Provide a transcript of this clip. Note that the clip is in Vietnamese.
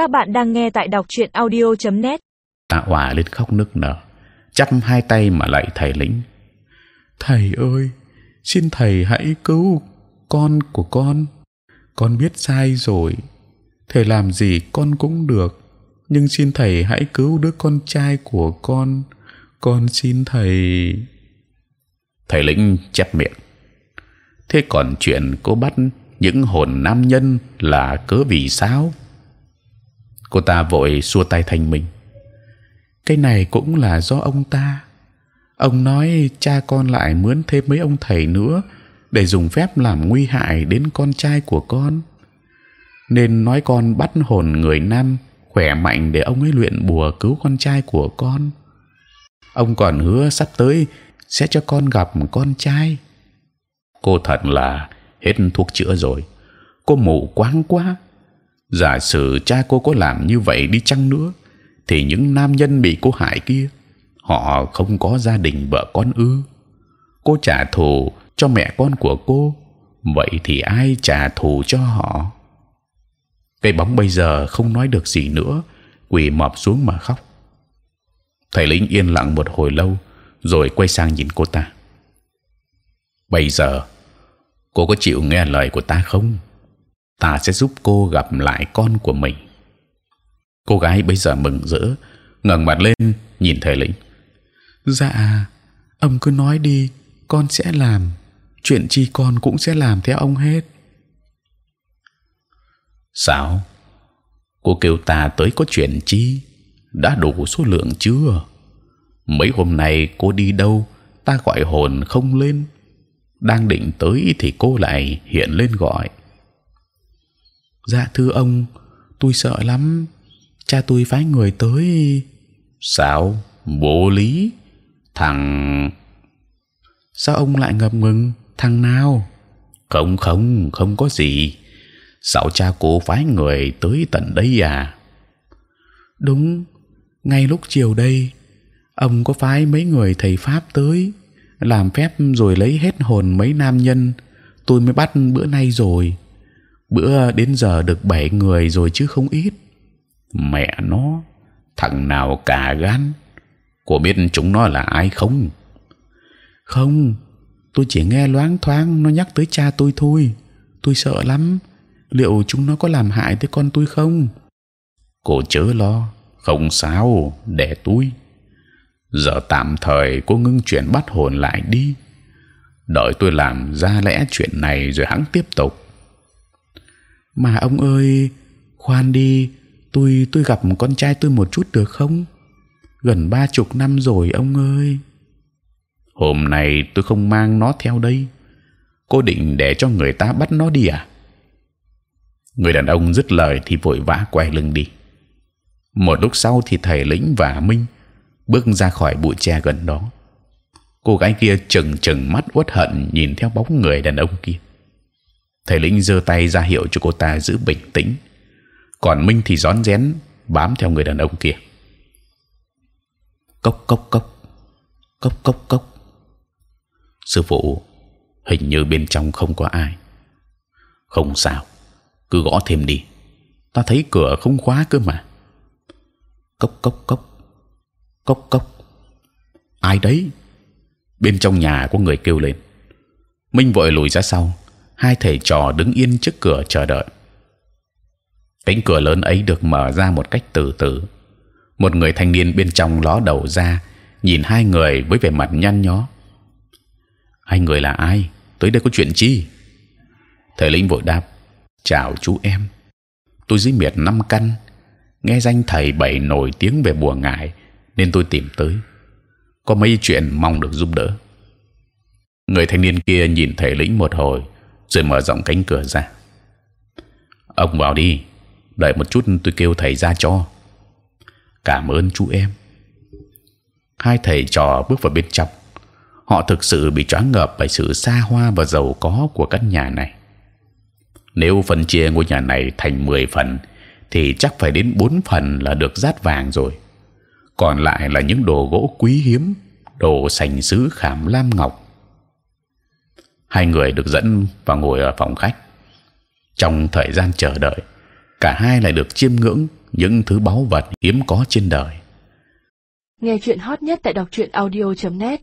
Các bạn đang nghe tại đọc truyện audio.net. Ta Hòa lên khóc nức nở, chắp hai tay mà lạy thầy lĩnh. Thầy ơi, xin thầy hãy cứu con của con. Con biết sai rồi, thầy làm gì con cũng được, nhưng xin thầy hãy cứu đứa con trai của con. Con xin thầy. Thầy lĩnh chép miệng. Thế còn chuyện cô bắt những hồn nam nhân là cớ vì sao? Cô ta vội xua tay thành mình, Cái này cũng là do ông ta. Ông nói cha con lại mướn thêm mấy ông thầy nữa để dùng phép làm nguy hại đến con trai của con. Nên nói con bắt hồn người nam khỏe mạnh để ông ấy luyện bùa cứu con trai của con. Ông còn hứa sắp tới sẽ cho con gặp con trai. Cô thật là hết thuốc chữa rồi. Cô mù quáng quá. Giả sử cha cô có làm như vậy đi chăng nữa, thì những nam nhân bị cô hại kia, họ không có gia đình vợ con ư? Cô trả thù cho mẹ con của cô, vậy thì ai trả thù cho họ? Cây bóng bây giờ không nói được gì nữa, quỳ mọp xuống mà khóc. Thầy lĩnh yên lặng một hồi lâu, rồi quay sang nhìn cô ta. Bây giờ cô có chịu nghe lời của ta không? Ta sẽ giúp cô gặp lại con của mình. Cô gái bây giờ mừng rỡ, ngẩng mặt lên nhìn thầy lĩnh. Dạ, ông cứ nói đi, con sẽ làm. Chuyện chi con cũng sẽ làm theo ông hết. Sao? Cô kêu ta tới có chuyện chi? Đã đủ số lượng chưa? Mấy hôm nay cô đi đâu? Ta gọi hồn không lên đang định tới thì cô lại hiện lên gọi dạ thưa ông tôi sợ lắm. Cha tôi phái người tới. Sao vô lý. Thằng sao ông lại ngập ngừng? Thằng nào? Không không không có gì. Sao cha cô phái người tới tận đây à. Đúng ngay lúc chiều đây ông có phái mấy người thầy pháp tới làm phép rồi lấy hết hồn mấy nam nhân. Tôi mới bắt bữa nay rồi bữa đến giờ được bảy người rồi chứ không ít. Mẹ nó, thằng nào cả gan? Cô biết chúng nó là ai không? Không, tôi chỉ nghe loáng thoáng, nó nhắc tới cha tôi thôi. Tôi sợ lắm. Liệu chúng nó có làm hại tới con tôi không? Cô chớ lo, không sao, để tôi. Giờ tạm thời cô ngưng chuyện bắt hồn lại đi. Đợi tôi làm ra lẽ chuyện này rồi hắn tiếp tục mà ông ơi, khoan đi, tôi tôi gặp con trai tôi một chút được không? Gần ba chục năm rồi, ông ơi. Hôm nay tôi không mang nó theo đây. Cô định để cho người ta bắt nó đi à? Người đàn ông dứt lời thì vội vã quay lưng đi. Một lúc sau thì thầy lĩnh và minh bước ra khỏi bụi tre gần đó. Cô gái kia chừng chừng mắt uất hận nhìn theo bóng người đàn ông kia thầy lĩnh giơ tay ra hiệu cho cô ta giữ bình tĩnh. Còn minh thì rón rén bám theo người đàn ông kia. Cốc cốc cốc. Cốc cốc cốc. Sư phụ, hình như bên trong không có ai. Không sao, cứ gõ thêm đi. Ta thấy cửa không khóa cơ mà. Cốc cốc cốc. Cốc cốc. Ai đấy? Bên trong nhà có người kêu lên. Minh vội lùi ra sau hai thầy trò đứng yên trước cửa chờ đợi. Cánh cửa lớn ấy được mở ra một cách từ từ. Một người thanh niên bên trong ló đầu ra, nhìn hai người với vẻ mặt nhăn nhó. Hai người là ai? Tới đây có chuyện chi? Thầy lĩnh vội đáp, chào chú em. Tôi dưới miệt năm căn, nghe danh thầy bảy nổi tiếng về bùa ngải, nên tôi tìm tới. Có mấy chuyện mong được giúp đỡ. Người thanh niên kia nhìn thầy lĩnh một hồi rồi mở rộng cánh cửa ra. Ông vào đi đợi một chút tôi kêu thầy ra cho. Cảm ơn chú em. Hai thầy trò bước vào bên trong. Họ thực sự bị choáng ngợp bởi sự xa hoa và giàu có của căn nhà này. Nếu phân chia ngôi nhà này thành 10 phần thì chắc phải đến bốn phần là được rát vàng rồi. Còn lại là những đồ gỗ quý hiếm, đồ sành sứ khảm lam ngọc. Hai người được dẫn vào ngồi ở phòng khách. Trong thời gian chờ đợi, cả hai lại được chiêm ngưỡng những thứ báu vật hiếm có trên đời Nghe chuyện hot nhất tại đọc truyện audio.net